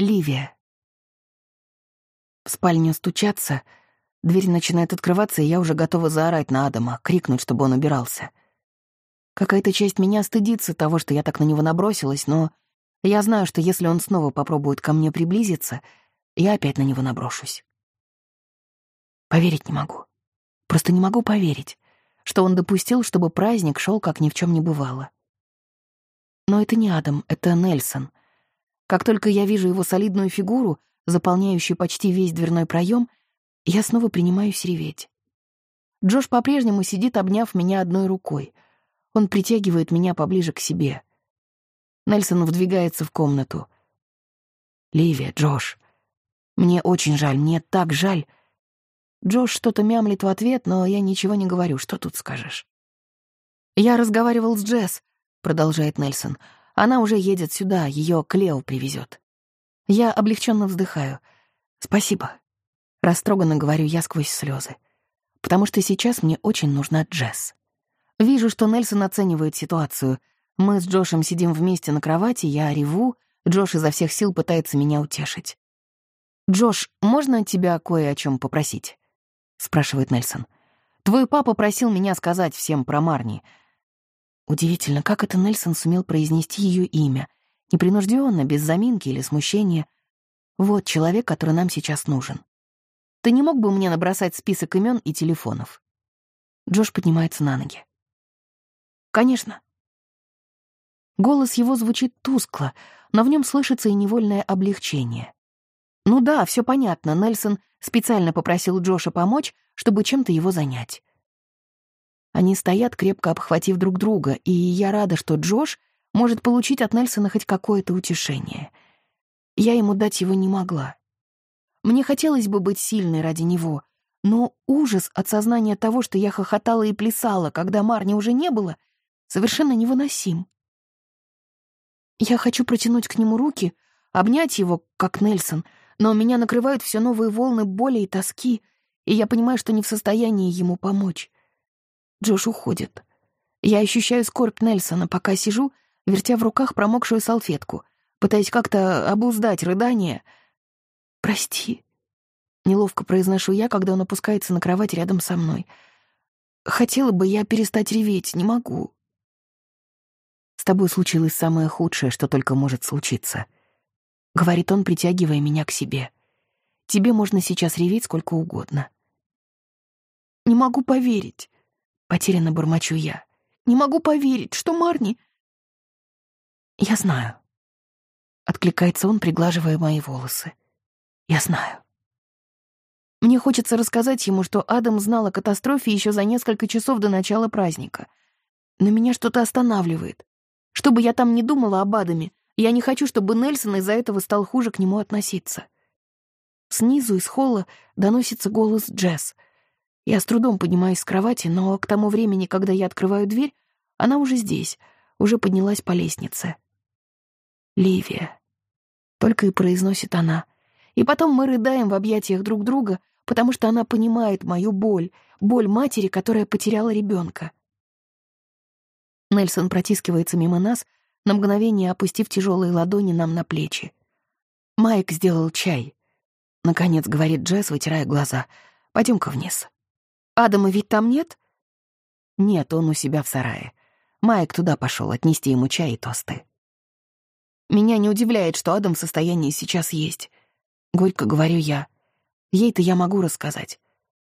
Ливия. В спальню стучаться, дверь начинает открываться, и я уже готова заорать на Адама, крикнуть, чтобы он убирался. Какая-то часть меня стыдится того, что я так на него набросилась, но я знаю, что если он снова попробует ко мне приблизиться, я опять на него наброшусь. Поверить не могу. Просто не могу поверить, что он допустил, чтобы праздник шел, как ни в чем не бывало. Но это не Адам, это Нельсон — как только я вижу его солидную фигуру, заполняющую почти весь дверной проем, я снова принимаюсь реветь. Джош по-прежнему сидит, обняв меня одной рукой. Он притягивает меня поближе к себе. Нельсон вдвигается в комнату. «Ливия, Джош, мне очень жаль, мне так жаль». Джош что-то мямлит в ответ, но я ничего не говорю. Что тут скажешь? «Я разговаривал с Джесс», — продолжает Нельсон. Она уже едет сюда, ее Клео привезет. Я облегченно вздыхаю. Спасибо. Растроганно говорю я сквозь слезы. Потому что сейчас мне очень нужна Джесс. Вижу, что Нельсон оценивает ситуацию. Мы с Джошем сидим вместе на кровати, я реву, Джош изо всех сил пытается меня утешить. «Джош, можно тебя кое о чем попросить?» — спрашивает Нельсон. «Твой папа просил меня сказать всем про Марни. Удивительно, как это Нельсон сумел произнести ее имя, непринужденно, без заминки или смущения. Вот человек, который нам сейчас нужен. Ты не мог бы мне набросать список имен и телефонов? Джош поднимается на ноги. Конечно. Голос его звучит тускло, но в нем слышится и невольное облегчение. Ну да, все понятно, Нельсон специально попросил Джоша помочь, чтобы чем-то его занять. Они стоят, крепко обхватив друг друга, и я рада, что Джош может получить от Нельсона хоть какое-то утешение. Я ему дать его не могла. Мне хотелось бы быть сильной ради него, но ужас от сознания того, что я хохотала и плясала, когда Марни уже не было, совершенно невыносим. Я хочу протянуть к нему руки, обнять его, как Нельсон, но меня накрывают все новые волны боли и тоски, и я понимаю, что не в состоянии ему помочь. Джош уходит. Я ощущаю скорбь Нельсона, пока сижу, вертя в руках промокшую салфетку, пытаясь как-то обуздать рыдание. «Прости», — неловко произношу я, когда он опускается на кровать рядом со мной. «Хотела бы я перестать реветь, не могу». «С тобой случилось самое худшее, что только может случиться», — говорит он, притягивая меня к себе. «Тебе можно сейчас реветь сколько угодно». «Не могу поверить», Потерянно бормочу я. Не могу поверить, что Марни... Я знаю. Откликается он, приглаживая мои волосы. Я знаю. Мне хочется рассказать ему, что Адам знал о катастрофе еще за несколько часов до начала праздника. Но меня что-то останавливает. Что бы я там ни думала об Адаме, я не хочу, чтобы Нельсон из-за этого стал хуже к нему относиться. Снизу из холла доносится голос Джесс — я с трудом поднимаюсь с кровати, но к тому времени, когда я открываю дверь, она уже здесь, уже поднялась по лестнице. «Ливия», — только и произносит она. И потом мы рыдаем в объятиях друг друга, потому что она понимает мою боль, боль матери, которая потеряла ребенка. Нельсон протискивается мимо нас, на мгновение опустив тяжелые ладони нам на плечи. «Майк сделал чай», — наконец говорит Джесс, вытирая глаза. «Пойдем-ка вниз». Адама ведь там нет? Нет, он у себя в сарае. Майк туда пошел отнести ему чай и тосты. Меня не удивляет, что Адам в состоянии сейчас есть. Горько говорю я. Ей-то я могу рассказать.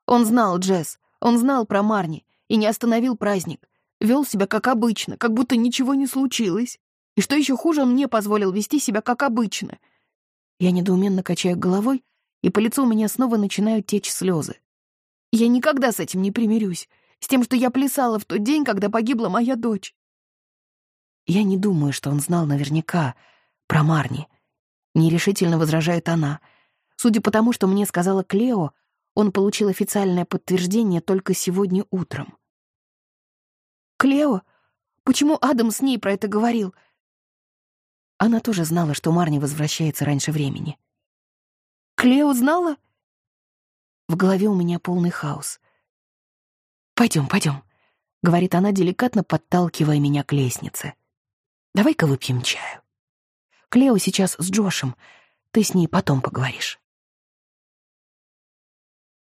Он знал Джесс, он знал про Марни и не остановил праздник. Вел себя как обычно, как будто ничего не случилось. И что еще хуже, он мне позволил вести себя как обычно. Я недоуменно качаю головой, и по лицу у меня снова начинают течь слезы. Я никогда с этим не примирюсь, с тем, что я плясала в тот день, когда погибла моя дочь. Я не думаю, что он знал наверняка про Марни. Нерешительно возражает она. Судя по тому, что мне сказала Клео, он получил официальное подтверждение только сегодня утром. «Клео? Почему Адам с ней про это говорил?» Она тоже знала, что Марни возвращается раньше времени. «Клео знала?» В голове у меня полный хаос. «Пойдем, пойдем», — говорит она, деликатно подталкивая меня к лестнице. «Давай-ка выпьем чаю. Клео сейчас с Джошем. Ты с ней потом поговоришь.